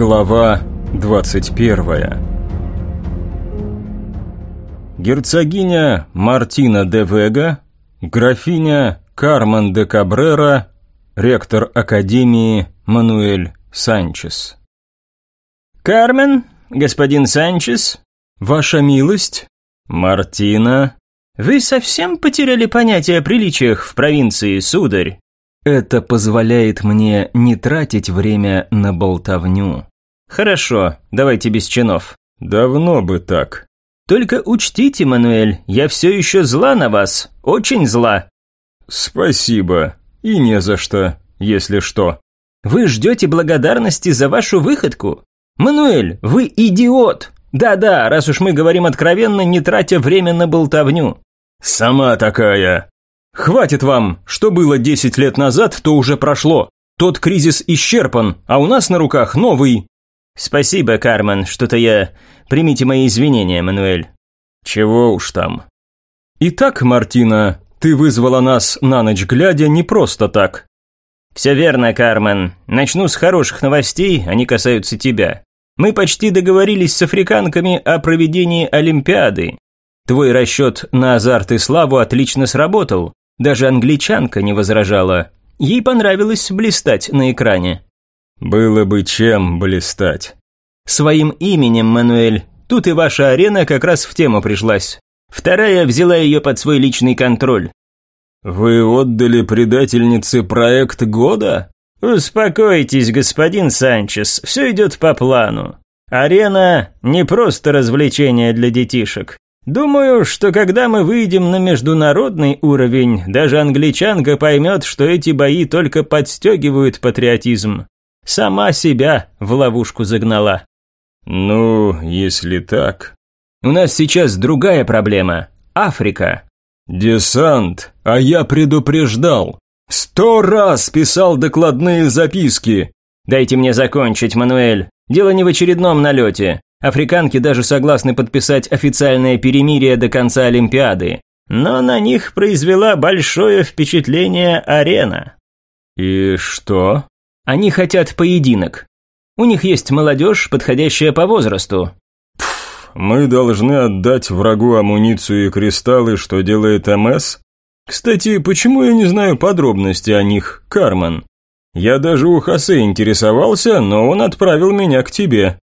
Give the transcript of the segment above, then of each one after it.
Глава 21 Герцогиня Мартина де Вега, графиня Кармен де Кабрера, ректор Академии Мануэль Санчес. «Кармен, господин Санчес?» «Ваша милость?» «Мартина?» «Вы совсем потеряли понятие о приличиях в провинции, сударь?» Это позволяет мне не тратить время на болтовню. Хорошо, давайте без чинов. Давно бы так. Только учтите, Мануэль, я все еще зла на вас, очень зла. Спасибо, и не за что, если что. Вы ждете благодарности за вашу выходку? Мануэль, вы идиот! Да-да, раз уж мы говорим откровенно, не тратя время на болтовню. Сама такая. Хватит вам, что было 10 лет назад, то уже прошло. Тот кризис исчерпан, а у нас на руках новый. Спасибо, Кармен, что-то я... Примите мои извинения, Мануэль. Чего уж там. Итак, Мартина, ты вызвала нас на ночь глядя не просто так. Все верно, Кармен. Начну с хороших новостей, они касаются тебя. Мы почти договорились с африканками о проведении Олимпиады. Твой расчет на азарт и славу отлично сработал. Даже англичанка не возражала. Ей понравилось блистать на экране. Было бы чем блистать. Своим именем, Мануэль. Тут и ваша арена как раз в тему пришлась. Вторая взяла ее под свой личный контроль. Вы отдали предательнице проект года? Успокойтесь, господин Санчес, все идет по плану. Арена не просто развлечение для детишек. Думаю, что когда мы выйдем на международный уровень, даже англичанка поймет, что эти бои только подстегивают патриотизм. Сама себя в ловушку загнала. Ну, если так. У нас сейчас другая проблема. Африка. Десант, а я предупреждал. Сто раз писал докладные записки. Дайте мне закончить, Мануэль. Дело не в очередном налете. Африканки даже согласны подписать официальное перемирие до конца Олимпиады. Но на них произвела большое впечатление арена. И что? Они хотят поединок. У них есть молодежь, подходящая по возрасту. Пф, мы должны отдать врагу амуницию и кристаллы, что делает МС? Кстати, почему я не знаю подробности о них, Карман? Я даже у Хосе интересовался, но он отправил меня к тебе.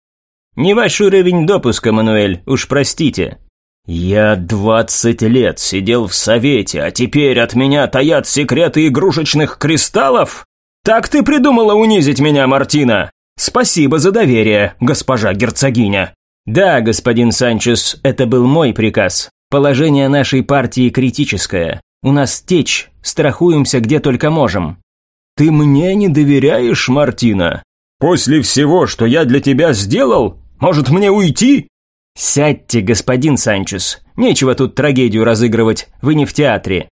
«Не ваш уровень допуска, Мануэль, уж простите». «Я двадцать лет сидел в совете, а теперь от меня таят секреты игрушечных кристаллов? Так ты придумала унизить меня, Мартина? Спасибо за доверие, госпожа герцогиня». «Да, господин Санчес, это был мой приказ. Положение нашей партии критическое. У нас течь, страхуемся где только можем». «Ты мне не доверяешь, Мартина? После всего, что я для тебя сделал, может, мне уйти?» «Сядьте, господин Санчес. Нечего тут трагедию разыгрывать, вы не в театре.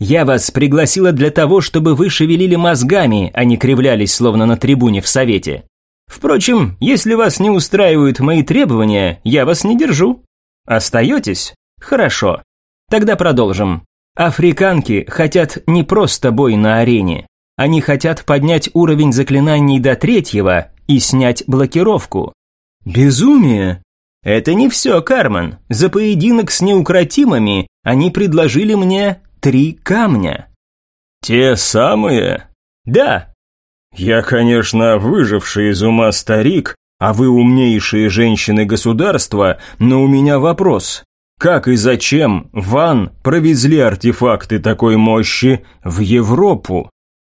Я вас пригласила для того, чтобы вы шевелили мозгами, а не кривлялись, словно на трибуне в совете. Впрочем, если вас не устраивают мои требования, я вас не держу. Остаетесь? Хорошо. Тогда продолжим. Африканки хотят не просто бой на арене. Они хотят поднять уровень заклинаний до третьего и снять блокировку. Безумие! Это не все, Кармен. За поединок с неукротимыми они предложили мне три камня. Те самые? Да. Я, конечно, выживший из ума старик, а вы умнейшие женщины государства, но у меня вопрос. Как и зачем Ван провезли артефакты такой мощи в Европу?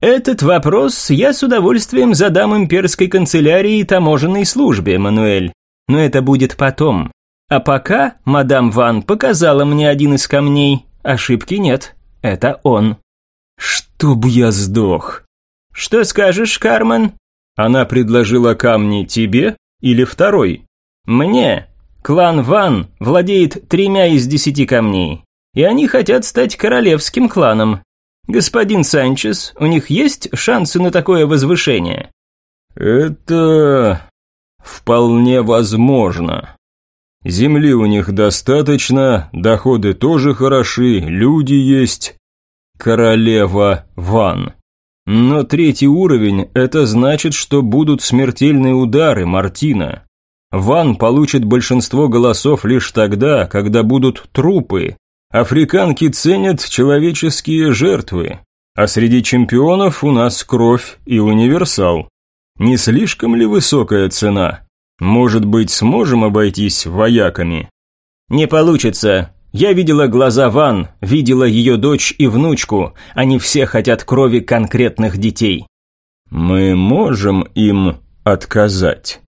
Этот вопрос я с удовольствием задам имперской канцелярии и таможенной службе, Мануэль. Но это будет потом. А пока мадам Ван показала мне один из камней. Ошибки нет. Это он. Чтоб я сдох. Что скажешь, Кармен? Она предложила камни тебе или второй? Мне. Клан Ван владеет тремя из десяти камней. И они хотят стать королевским кланом. «Господин Санчес, у них есть шансы на такое возвышение?» «Это... вполне возможно. Земли у них достаточно, доходы тоже хороши, люди есть. Королева Ван. Но третий уровень – это значит, что будут смертельные удары, Мартина. Ван получит большинство голосов лишь тогда, когда будут трупы. Африканки ценят человеческие жертвы. А среди чемпионов у нас кровь и универсал. Не слишком ли высокая цена? Может быть, сможем обойтись вояками? Не получится. Я видела глаза Ван, видела ее дочь и внучку. Они все хотят крови конкретных детей. Мы можем им отказать.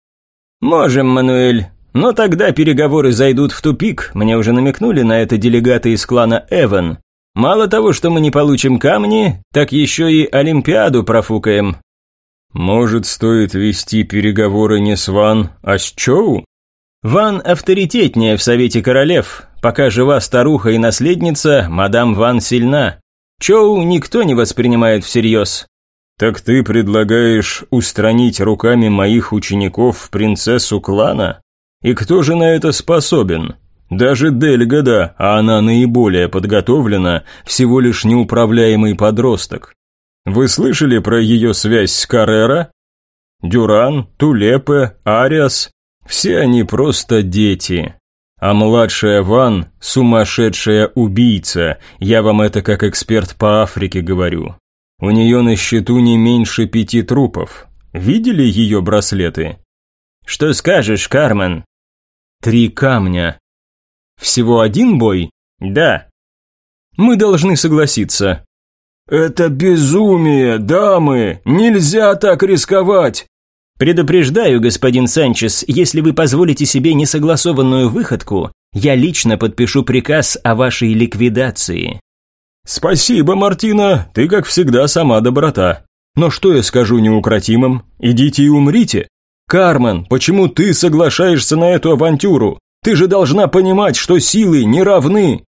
Можем, Мануэль. Но тогда переговоры зайдут в тупик. Мне уже намекнули на это делегаты из клана Эван. Мало того, что мы не получим камни, так еще и Олимпиаду профукаем. Может, стоит вести переговоры не с Ван, а с Чоу? Ван авторитетнее в Совете Королев. Пока жива старуха и наследница, мадам Ван сильна. Чоу никто не воспринимает всерьез. Так ты предлагаешь устранить руками моих учеников принцессу клана? И кто же на это способен? Даже Дельгада, а она наиболее подготовлена, всего лишь неуправляемый подросток. Вы слышали про ее связь с Каррера? Дюран, Тулепе, Ариас – все они просто дети. А младшая Ван – сумасшедшая убийца, я вам это как эксперт по Африке говорю. У нее на счету не меньше пяти трупов. Видели ее браслеты? Что скажешь, Кармен? Три камня. Всего один бой? Да. Мы должны согласиться. «Это безумие, дамы! Нельзя так рисковать!» «Предупреждаю, господин Санчес, если вы позволите себе несогласованную выходку, я лично подпишу приказ о вашей ликвидации». «Спасибо, Мартина, ты, как всегда, сама доброта. Но что я скажу неукротимым? Идите и умрите. Кармен, почему ты соглашаешься на эту авантюру? Ты же должна понимать, что силы не равны.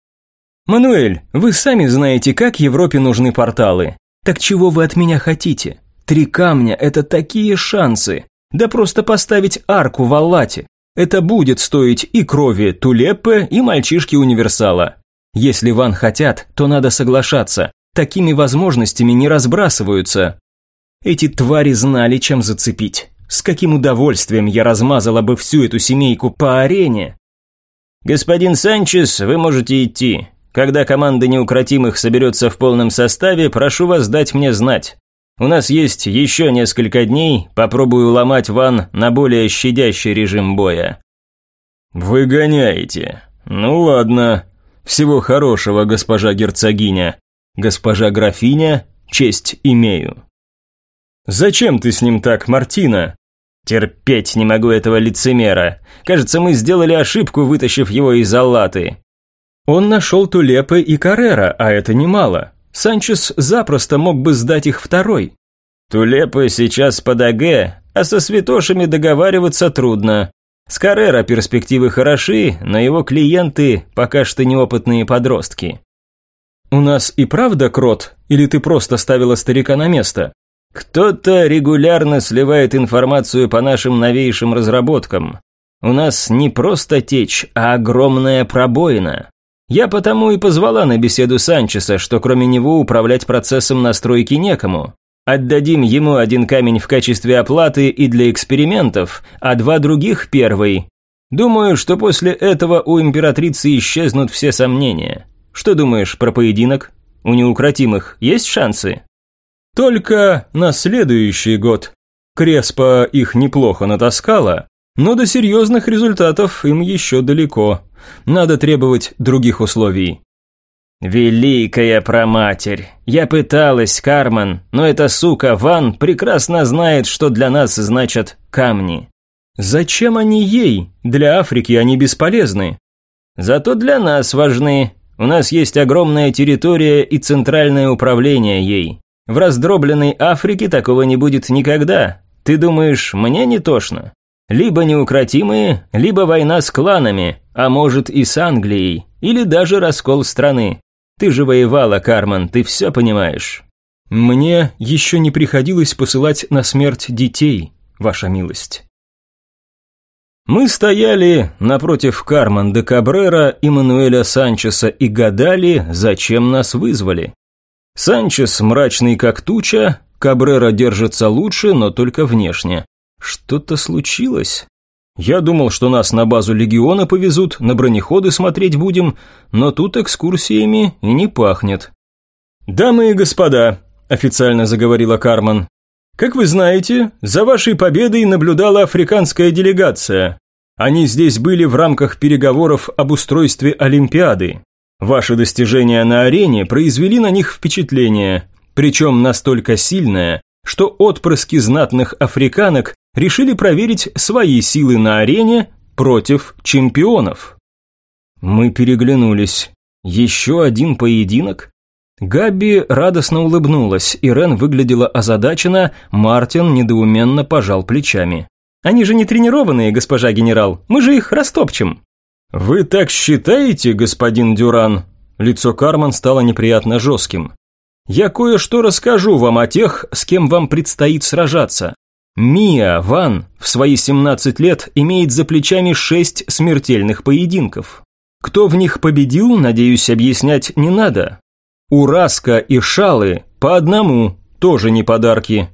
«Мануэль, вы сами знаете, как Европе нужны порталы. Так чего вы от меня хотите? Три камня – это такие шансы. Да просто поставить арку в Аллате. Это будет стоить и крови Тулеппе, и мальчишки Универсала. Если Ван хотят, то надо соглашаться. Такими возможностями не разбрасываются. Эти твари знали, чем зацепить. С каким удовольствием я размазала бы всю эту семейку по арене. «Господин Санчес, вы можете идти. Когда команда неукротимых соберется в полном составе, прошу вас дать мне знать. У нас есть еще несколько дней, попробую ломать ван на более щадящий режим боя». «Вы гоняете. Ну ладно. Всего хорошего, госпожа герцогиня. Госпожа графиня, честь имею». «Зачем ты с ним так, Мартина?» «Терпеть не могу этого лицемера. Кажется, мы сделали ошибку, вытащив его из Аллаты. Он нашел Тулепы и Каррера, а это немало. Санчес запросто мог бы сдать их второй. Тулепы сейчас под АГ, а со святошами договариваться трудно. С Каррера перспективы хороши, но его клиенты пока что неопытные подростки. «У нас и правда крот, или ты просто ставила старика на место?» «Кто-то регулярно сливает информацию по нашим новейшим разработкам. У нас не просто течь, а огромная пробоина. Я потому и позвала на беседу Санчеса, что кроме него управлять процессом настройки некому. Отдадим ему один камень в качестве оплаты и для экспериментов, а два других первый. Думаю, что после этого у императрицы исчезнут все сомнения. Что думаешь про поединок? У неукротимых есть шансы? Только на следующий год. Креспа их неплохо натаскала, но до серьезных результатов им еще далеко. Надо требовать других условий. «Великая проматерь! Я пыталась, Кармен, но эта сука Ван прекрасно знает, что для нас значат камни». «Зачем они ей? Для Африки они бесполезны». «Зато для нас важны. У нас есть огромная территория и центральное управление ей. В раздробленной Африке такого не будет никогда. Ты думаешь, мне не тошно?» Либо неукротимые, либо война с кланами, а может и с Англией, или даже раскол страны. Ты же воевала, Карман, ты все понимаешь. Мне еще не приходилось посылать на смерть детей, ваша милость. Мы стояли напротив Карман де Кабрера и Мануэля Санчеса и гадали, зачем нас вызвали. Санчес мрачный как туча, Кабрера держится лучше, но только внешне. Что-то случилось? Я думал, что нас на базу легиона повезут, на бронеходы смотреть будем, но тут экскурсиями и не пахнет. «Дамы и господа», – официально заговорила Карман, – «как вы знаете, за вашей победой наблюдала африканская делегация. Они здесь были в рамках переговоров об устройстве Олимпиады. Ваши достижения на арене произвели на них впечатление, причем настолько сильное, что отпрыски знатных африканок решили проверить свои силы на арене против чемпионов. Мы переглянулись. Еще один поединок? Габи радостно улыбнулась, Ирен выглядела озадачена, Мартин недоуменно пожал плечами. «Они же не тренированные, госпожа генерал, мы же их растопчем». «Вы так считаете, господин Дюран?» Лицо Карман стало неприятно жестким. «Я кое-что расскажу вам о тех, с кем вам предстоит сражаться. Мия Ван в свои 17 лет имеет за плечами 6 смертельных поединков. Кто в них победил, надеюсь, объяснять не надо. Ураска и Шалы по одному, тоже не подарки.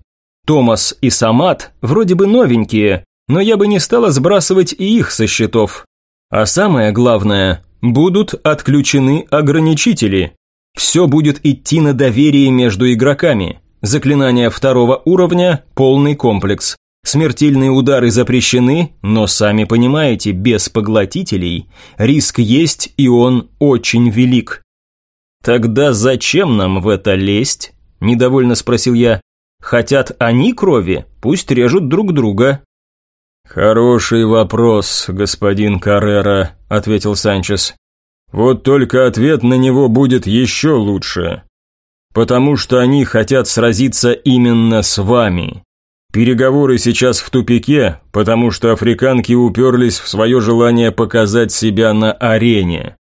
Томас и Самат вроде бы новенькие, но я бы не стала сбрасывать и их со счетов. А самое главное, будут отключены ограничители. Все будет идти на доверие между игроками. Заклинания второго уровня – полный комплекс. Смертельные удары запрещены, но сами понимаете, без поглотителей риск есть и он очень велик. «Тогда зачем нам в это лезть?» – недовольно спросил я. «Хотят они крови? Пусть режут друг друга». «Хороший вопрос, господин Каррера», – ответил Санчес. «Вот только ответ на него будет еще лучше потому что они хотят сразиться именно с вами. Переговоры сейчас в тупике, потому что африканки уперлись в свое желание показать себя на арене.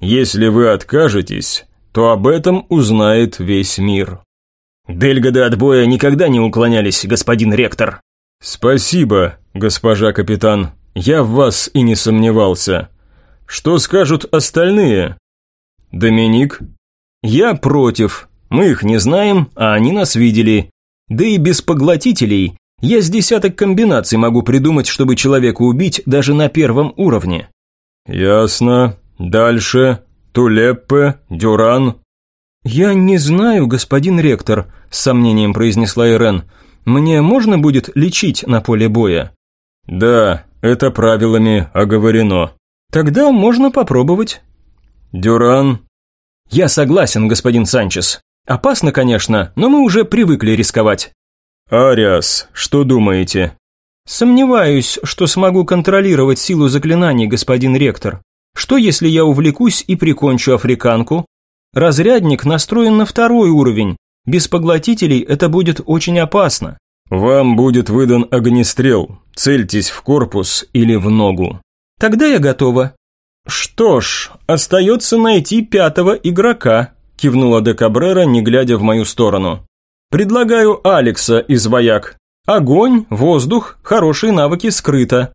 Если вы откажетесь, то об этом узнает весь мир. Дельгоды от боя никогда не уклонялись, господин ректор. Спасибо, госпожа капитан. Я в вас и не сомневался. Что скажут остальные? Доминик? Я против, мы их не знаем, а они нас видели. Да и без поглотителей я с десяток комбинаций могу придумать, чтобы человека убить даже на первом уровне. Ясно. Дальше. Тулеппе, Дюран. Я не знаю, господин ректор, с сомнением произнесла Ирен. Мне можно будет лечить на поле боя? Да, это правилами оговорено. Тогда можно попробовать. Дюран. Я согласен, господин Санчес. Опасно, конечно, но мы уже привыкли рисковать. Ариас, что думаете? Сомневаюсь, что смогу контролировать силу заклинаний, господин ректор. Что если я увлекусь и прикончу африканку? Разрядник настроен на второй уровень. Без поглотителей это будет очень опасно. Вам будет выдан огнестрел. Цельтесь в корпус или в ногу. Тогда я готова. Что ж, остается найти пятого игрока, кивнула де Кабрера, не глядя в мою сторону. Предлагаю Алекса из вояк. Огонь, воздух, хорошие навыки скрыто.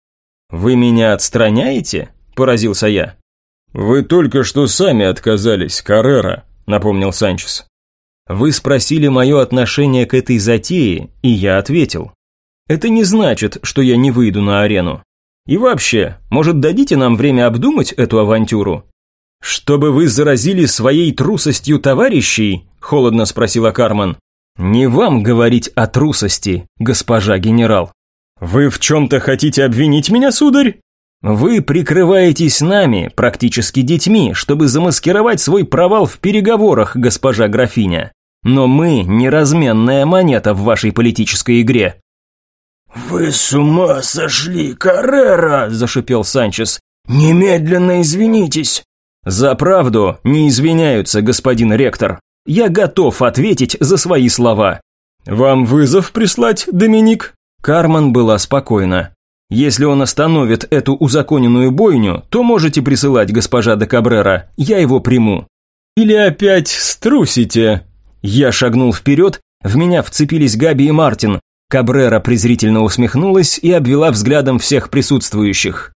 Вы меня отстраняете? поразился я. Вы только что сами отказались, Каррера, напомнил Санчес. Вы спросили мое отношение к этой затее, и я ответил. Это не значит, что я не выйду на арену. И вообще, может, дадите нам время обдумать эту авантюру? «Чтобы вы заразили своей трусостью товарищей?» – холодно спросила Карман. «Не вам говорить о трусости, госпожа генерал». «Вы в чем-то хотите обвинить меня, сударь?» «Вы прикрываетесь нами, практически детьми, чтобы замаскировать свой провал в переговорах, госпожа графиня. Но мы не разменная монета в вашей политической игре». «Вы с ума сошли, Каррера!» – зашипел Санчес. «Немедленно извинитесь!» «За правду не извиняются, господин ректор. Я готов ответить за свои слова». «Вам вызов прислать, Доминик?» Карман была спокойна. «Если он остановит эту узаконенную бойню, то можете присылать госпожа де Кабрера, я его приму». «Или опять струсите?» Я шагнул вперед, в меня вцепились Габи и Мартин. Кабрера презрительно усмехнулась и обвела взглядом всех присутствующих.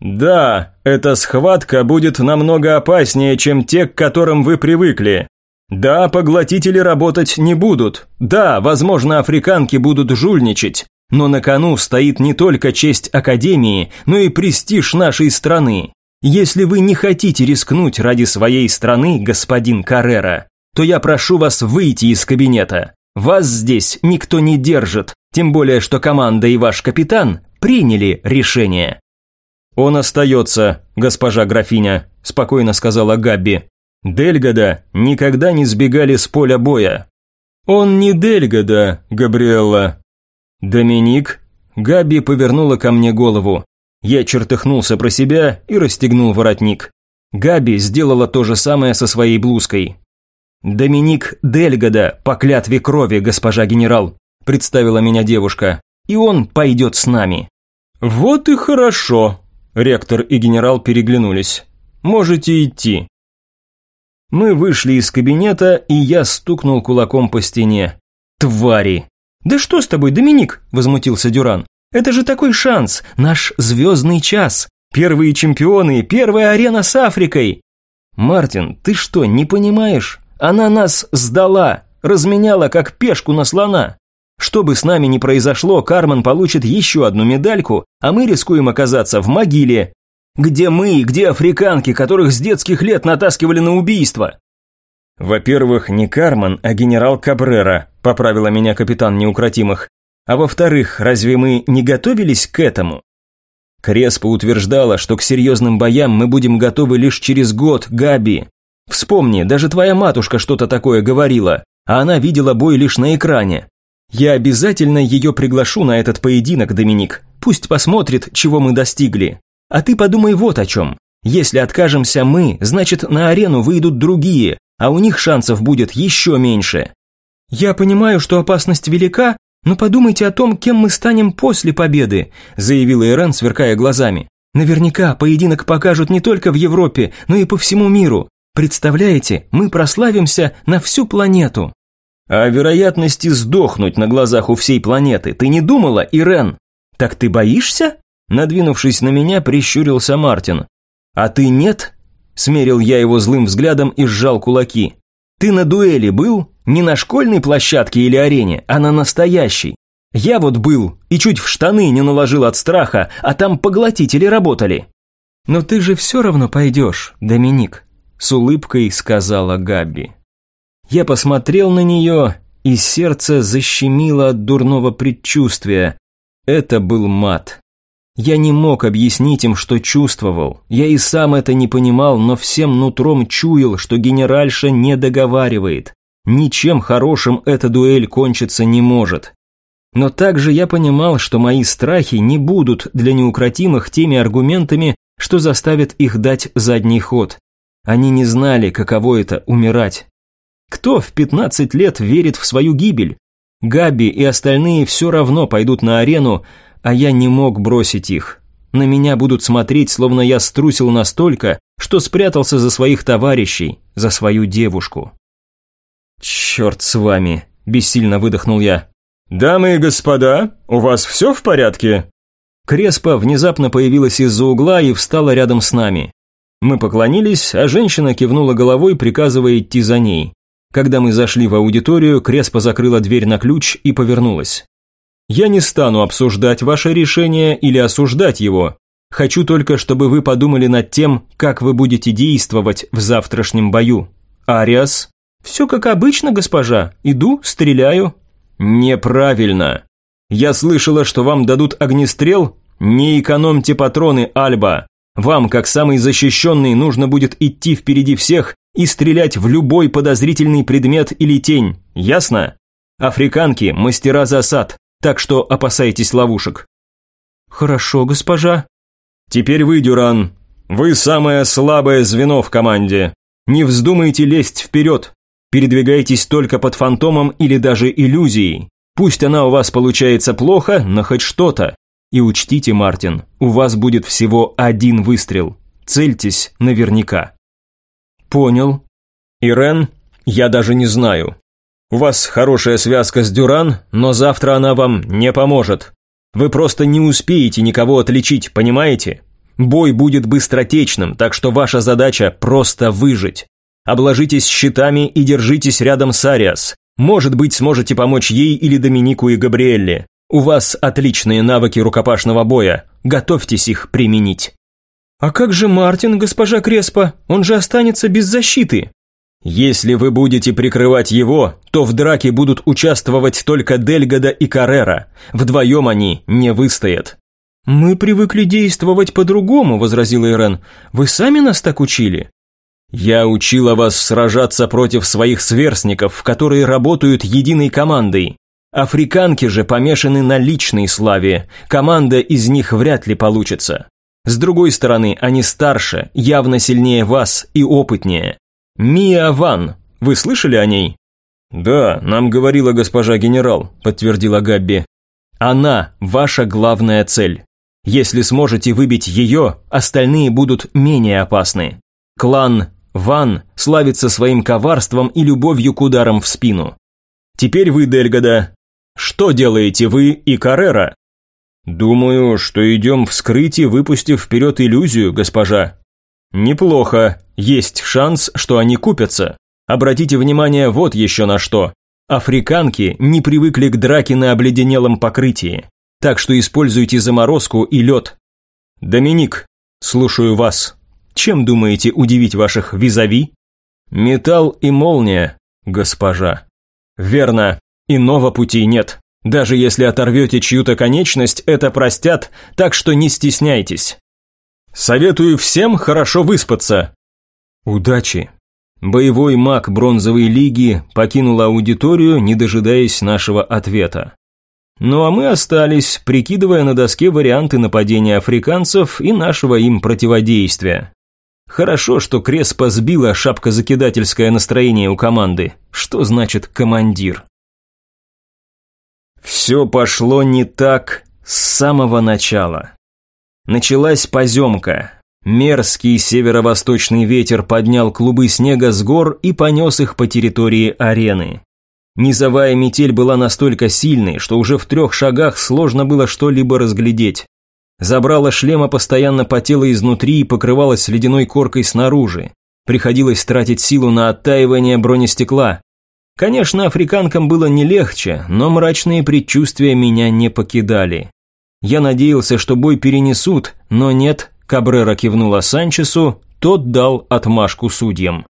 «Да, эта схватка будет намного опаснее, чем те, к которым вы привыкли. Да, поглотители работать не будут. Да, возможно, африканки будут жульничать. Но на кону стоит не только честь Академии, но и престиж нашей страны. Если вы не хотите рискнуть ради своей страны, господин Каррера, то я прошу вас выйти из кабинета. Вас здесь никто не держит, тем более что команда и ваш капитан приняли решение. Он остается, госпожа графиня, спокойно сказала Габби. Дельгода никогда не сбегали с поля боя. Он не Дельгода, Габриэлла. Доминик? Габи повернула ко мне голову. Я чертыхнулся про себя и расстегнул воротник. Габи сделала то же самое со своей блузкой. «Доминик Дельгода, по клятве крови, госпожа генерал», представила меня девушка, «и он пойдет с нами». «Вот и хорошо», ректор и генерал переглянулись. «Можете идти». Мы вышли из кабинета, и я стукнул кулаком по стене. «Твари!» «Да что с тобой, Доминик?» – возмутился Дюран. «Это же такой шанс, наш звездный час. Первые чемпионы, первая арена с Африкой!» «Мартин, ты что, не понимаешь? Она нас сдала, разменяла как пешку на слона. Что бы с нами ни произошло, Кармен получит еще одну медальку, а мы рискуем оказаться в могиле. Где мы, где африканки, которых с детских лет натаскивали на убийство? Во-первых, не Кармен, а генерал Кабрера, поправила меня капитан неукротимых. А во-вторых, разве мы не готовились к этому? Креспа утверждала, что к серьезным боям мы будем готовы лишь через год, Габи. Вспомни, даже твоя матушка что-то такое говорила, а она видела бой лишь на экране. Я обязательно ее приглашу на этот поединок, Доминик. Пусть посмотрит, чего мы достигли. А ты подумай вот о чем. Если откажемся мы, значит на арену выйдут другие, а у них шансов будет еще меньше. Я понимаю, что опасность велика, но подумайте о том, кем мы станем после победы, заявила Ирен, сверкая глазами. Наверняка поединок покажут не только в Европе, но и по всему миру. Представляете, мы прославимся на всю планету. О вероятности сдохнуть на глазах у всей планеты ты не думала, Ирен? Так ты боишься? Надвинувшись на меня, прищурился Мартин. А ты нет? Смерил я его злым взглядом и сжал кулаки. Ты на дуэли был? Не на школьной площадке или арене, а на настоящей. Я вот был и чуть в штаны не наложил от страха, а там поглотители работали. Но ты же все равно пойдешь, Доминик, с улыбкой сказала Габи. Я посмотрел на нее, и сердце защемило от дурного предчувствия. Это был мат. Я не мог объяснить им, что чувствовал. Я и сам это не понимал, но всем нутром чуял, что генеральша не договаривает. Ничем хорошим эта дуэль кончиться не может. Но также я понимал, что мои страхи не будут для неукротимых теми аргументами, что заставят их дать задний ход. Они не знали, каково это – умирать. Кто в 15 лет верит в свою гибель? Габи и остальные все равно пойдут на арену, а я не мог бросить их. На меня будут смотреть, словно я струсил настолько, что спрятался за своих товарищей, за свою девушку. «Черт с вами!» – бессильно выдохнул я. «Дамы и господа, у вас все в порядке?» Креспа внезапно появилась из-за угла и встала рядом с нами. Мы поклонились, а женщина кивнула головой, приказывая идти за ней. Когда мы зашли в аудиторию, Креспа закрыла дверь на ключ и повернулась. «Я не стану обсуждать ваше решение или осуждать его. Хочу только, чтобы вы подумали над тем, как вы будете действовать в завтрашнем бою. Ариас?» «Все как обычно, госпожа. Иду, стреляю». «Неправильно. Я слышала, что вам дадут огнестрел? Не экономьте патроны, Альба. Вам, как самый защищенный, нужно будет идти впереди всех и стрелять в любой подозрительный предмет или тень, ясно? Африканки – мастера засад, так что опасайтесь ловушек. Хорошо, госпожа. Теперь вы, Дюран. Вы самое слабое звено в команде. Не вздумайте лезть вперед. Передвигайтесь только под фантомом или даже иллюзией. Пусть она у вас получается плохо, но хоть что-то. И учтите, Мартин, у вас будет всего один выстрел. Цельтесь наверняка. Понял. Ирен, я даже не знаю. У вас хорошая связка с Дюран, но завтра она вам не поможет. Вы просто не успеете никого отличить, понимаете? Бой будет быстротечным, так что ваша задача просто выжить. Обложитесь щитами и держитесь рядом с Ариас. Может быть, сможете помочь ей или Доминику и Габриэлле. У вас отличные навыки рукопашного боя. Готовьтесь их применить. А как же Мартин, госпожа Креспа? Он же останется без защиты. Если вы будете прикрывать его, то в драке будут участвовать только Дельгада и Каррера. Вдвоем они не выстоят. «Мы привыкли действовать по-другому», – возразила Ирен. «Вы сами нас так учили?» «Я учила вас сражаться против своих сверстников, которые работают единой командой. Африканки же помешаны на личной славе, команда из них вряд ли получится. С другой стороны, они старше, явно сильнее вас и опытнее. Мия Ван, вы слышали о ней?» «Да, нам говорила госпожа генерал», – подтвердила Габби. «Она – ваша главная цель. Если сможете выбить ее, остальные будут менее опасны. Клан Ван славится своим коварством и любовью к ударам в спину. Теперь вы, Дельгода. Что делаете вы и Каррера? Думаю, что идем вскрыть и выпустив вперед иллюзию, госпожа. Неплохо. Есть шанс, что они купятся. Обратите внимание вот еще на что. Африканки не привыкли к драке на обледенелом покрытии. Так что используйте заморозку и лед. Доминик, слушаю вас. Чем думаете удивить ваших визави? Металл и молния, госпожа. Верно, иного пути нет. Даже если оторвете чью-то конечность, это простят, так что не стесняйтесь. Советую всем хорошо выспаться. Удачи. Боевой маг бронзовой лиги покинул аудиторию, не дожидаясь нашего ответа. Ну а мы остались, прикидывая на доске варианты нападения африканцев и нашего им противодействия. Хорошо, что Креспа сбила шапкозакидательское настроение у команды. Что значит командир? Все пошло не так с самого начала. Началась поземка. Мерзкий северо-восточный ветер поднял клубы снега с гор и понес их по территории арены. Низовая метель была настолько сильной, что уже в трех шагах сложно было что-либо разглядеть. Забрала шлема постоянно потела изнутри и покрывалась ледяной коркой снаружи. Приходилось тратить силу на оттаивание бронестекла. Конечно, африканкам было не легче, но мрачные предчувствия меня не покидали. Я надеялся, что бой перенесут, но нет, Кабрера кивнула Санчесу, тот дал отмашку судьям.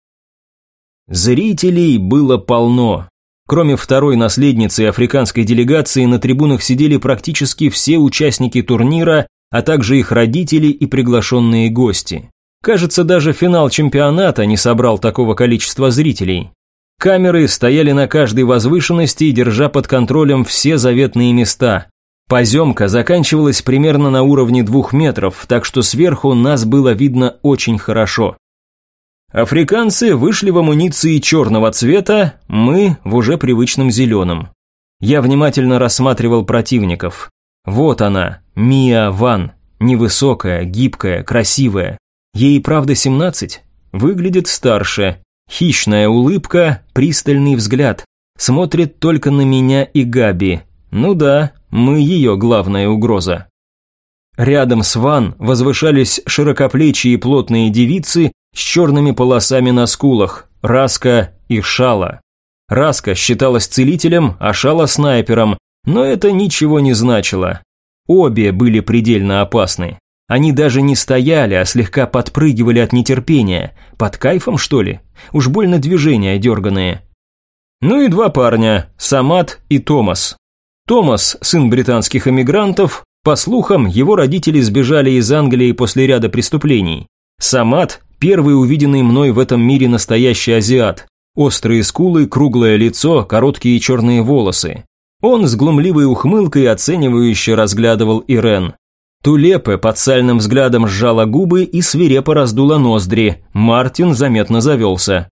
Зрителей было полно. Кроме второй наследницы африканской делегации, на трибунах сидели практически все участники турнира а также их родители и приглашенные гости. Кажется, даже финал чемпионата не собрал такого количества зрителей. Камеры стояли на каждой возвышенности, держа под контролем все заветные места. Поземка заканчивалась примерно на уровне двух метров, так что сверху нас было видно очень хорошо. Африканцы вышли в амуниции черного цвета, мы в уже привычном зеленом. Я внимательно рассматривал противников. Вот она, Мия Ван, невысокая, гибкая, красивая. Ей правда 17? Выглядит старше. Хищная улыбка, пристальный взгляд. Смотрит только на меня и Габи. Ну да, мы ее главная угроза. Рядом с Ван возвышались широкоплечие плотные девицы с черными полосами на скулах, Раска и Шала. Раска считалась целителем, а Шала снайпером, но это ничего не значило. Обе были предельно опасны. Они даже не стояли, а слегка подпрыгивали от нетерпения. Под кайфом, что ли? Уж больно движения дерганые. Ну и два парня, Самат и Томас. Томас – сын британских эмигрантов. По слухам, его родители сбежали из Англии после ряда преступлений. Самат – первый увиденный мной в этом мире настоящий азиат. Острые скулы, круглое лицо, короткие черные волосы. Он с глумливой ухмылкой оценивающе разглядывал Ирен. Тулепе под сальным взглядом сжала губы и свирепо раздула ноздри. Мартин заметно завелся.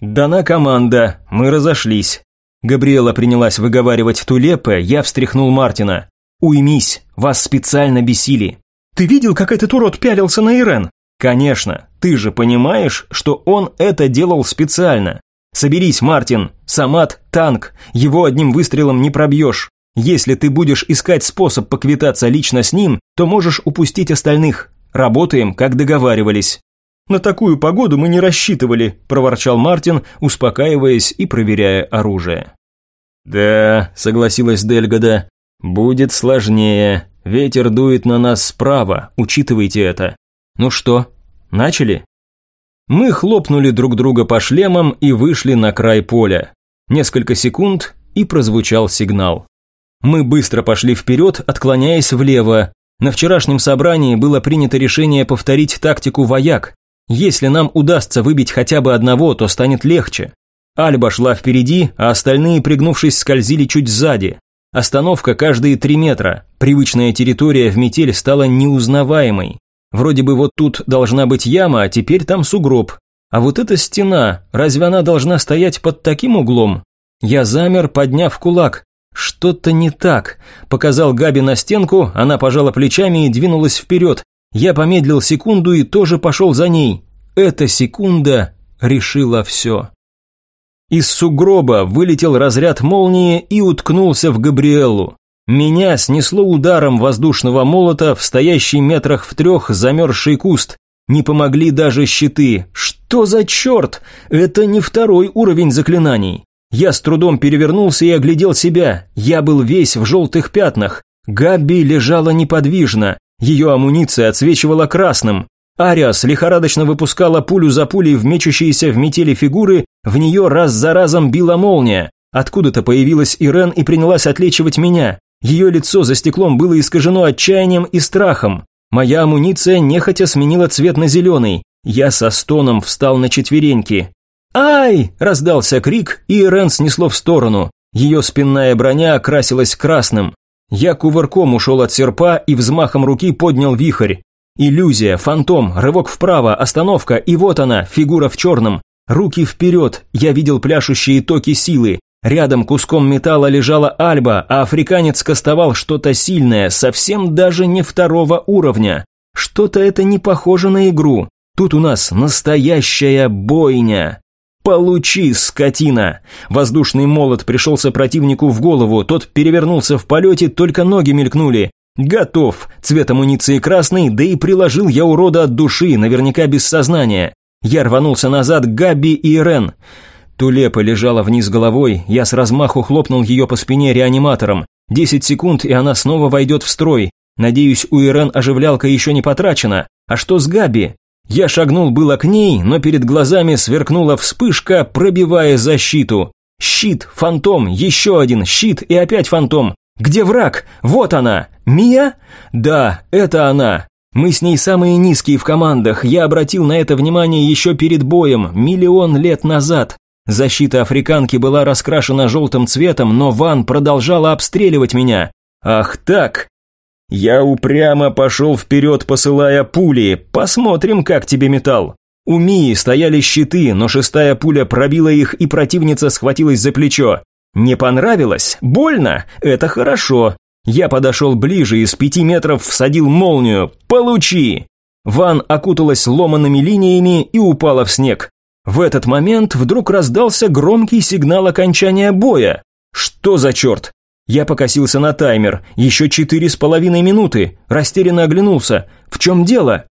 «Дана команда, мы разошлись». Габриэла принялась выговаривать Тулепе, я встряхнул Мартина. «Уймись, вас специально бесили». «Ты видел, как этот урод пялился на Ирен?» «Конечно, ты же понимаешь, что он это делал специально. Соберись, Мартин. Самат – танк. Его одним выстрелом не пробьешь. Если ты будешь искать способ поквитаться лично с ним, то можешь упустить остальных. Работаем, как договаривались. На такую погоду мы не рассчитывали», – проворчал Мартин, успокаиваясь и проверяя оружие. «Да», – согласилась Дельгода, – «будет сложнее. Ветер дует на нас справа, учитывайте это. Ну что, начали?» Мы хлопнули друг друга по шлемам и вышли на край поля. Несколько секунд, и прозвучал сигнал. Мы быстро пошли вперед, отклоняясь влево. На вчерашнем собрании было принято решение повторить тактику вояк. Если нам удастся выбить хотя бы одного, то станет легче. Альба шла впереди, а остальные, пригнувшись, скользили чуть сзади. Остановка каждые три метра. Привычная территория в метель стала неузнаваемой. Вроде бы вот тут должна быть яма, а теперь там сугроб. А вот эта стена, разве она должна стоять под таким углом? Я замер, подняв кулак. «Что-то не так», – показал Габи на стенку, она пожала плечами и двинулась вперед. Я помедлил секунду и тоже пошел за ней. Эта секунда решила все. Из сугроба вылетел разряд молнии и уткнулся в Габриэлу. Меня снесло ударом воздушного молота в стоящий метрах в трех замерзший куст. Не помогли даже щиты. Что за черт? Это не второй уровень заклинаний. Я с трудом перевернулся и оглядел себя. Я был весь в желтых пятнах. Габби лежала неподвижно. Ее амуниция отсвечивала красным. Ариас лихорадочно выпускала пулю за пулей в мечущиеся в метели фигуры, в нее раз за разом била молния. Откуда-то появилась Ирен и принялась отлечивать меня. Ее лицо за стеклом было искажено отчаянием и страхом. Моя амуниция нехотя сменила цвет на зеленый. Я со стоном встал на четвереньки. «Ай!» – раздался крик, и Ирен снесло в сторону. Ее спинная броня окрасилась красным. Я кувырком ушел от серпа и взмахом руки поднял вихрь. Иллюзия, фантом, рывок вправо, остановка, и вот она, фигура в черном. Руки вперед, я видел пляшущие токи силы. Рядом куском металла лежала Альба, а африканец кастовал что-то сильное, совсем даже не второго уровня. Что-то это не похоже на игру. Тут у нас настоящая бойня. «Получи, скотина!» Воздушный молот пришелся противнику в голову, тот перевернулся в полете, только ноги мелькнули. «Готов!» Цвет амуниции красный, да и приложил я урода от души, наверняка без сознания. Я рванулся назад к Габи и Ирен. Тулепа лежала вниз головой, я с размаху хлопнул ее по спине реаниматором. Десять секунд, и она снова войдет в строй. Надеюсь, у Ирен оживлялка еще не потрачена. А что с Габи? Я шагнул было к ней, но перед глазами сверкнула вспышка, пробивая защиту. Щит, фантом, еще один, щит и опять фантом. Где враг? Вот она! Мия? Да, это она. Мы с ней самые низкие в командах, я обратил на это внимание еще перед боем, миллион лет назад. Защита африканки была раскрашена желтым цветом, но Ван продолжала обстреливать меня. Ах так, я упрямо пошел вперед, посылая пули. Посмотрим, как тебе металл. У Мии стояли щиты, но шестая пуля пробила их, и противница схватилась за плечо. Не понравилось? Больно? Это хорошо. Я подошел ближе и с пяти метров всадил молнию. Получи! Ван окуталась ломанными линиями и упала в снег. В этот момент вдруг раздался громкий сигнал окончания боя. Что за черт? Я покосился на таймер. Еще четыре с половиной минуты. Растерянно оглянулся. В чем дело?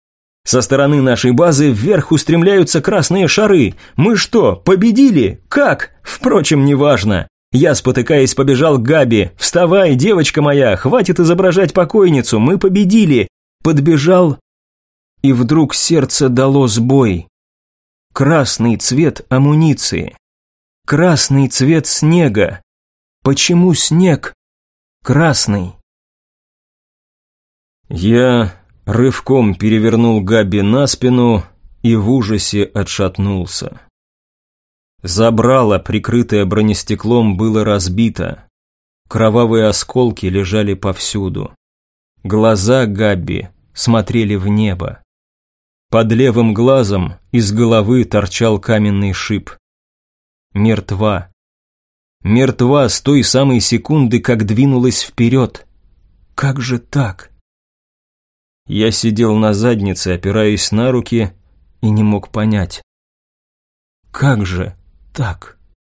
Со стороны нашей базы вверх устремляются красные шары. Мы что, победили? Как? Впрочем, неважно. Я, спотыкаясь, побежал к Габи. «Вставай, девочка моя, хватит изображать покойницу, мы победили!» Подбежал, и вдруг сердце дало сбой. Красный цвет амуниции. Красный цвет снега. Почему снег красный? Я рывком перевернул Габи на спину и в ужасе отшатнулся. Забрало, прикрытое бронестеклом, было разбито. Кровавые осколки лежали повсюду. Глаза Габи смотрели в небо. Под левым глазом из головы торчал каменный шип. Мертва мертва с той самой секунды, как двинулась вперед. Как же так? Я сидел на заднице, опираясь на руки, и не мог понять. Как же так?